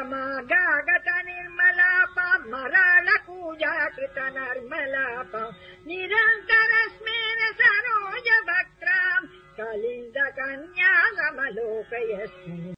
समागागत गत निर्मला पूजा कृत निर्मला निरन्तरस्मिन् सरोज वक्त्राम् कलिन्द कन्या समलोकयस्मि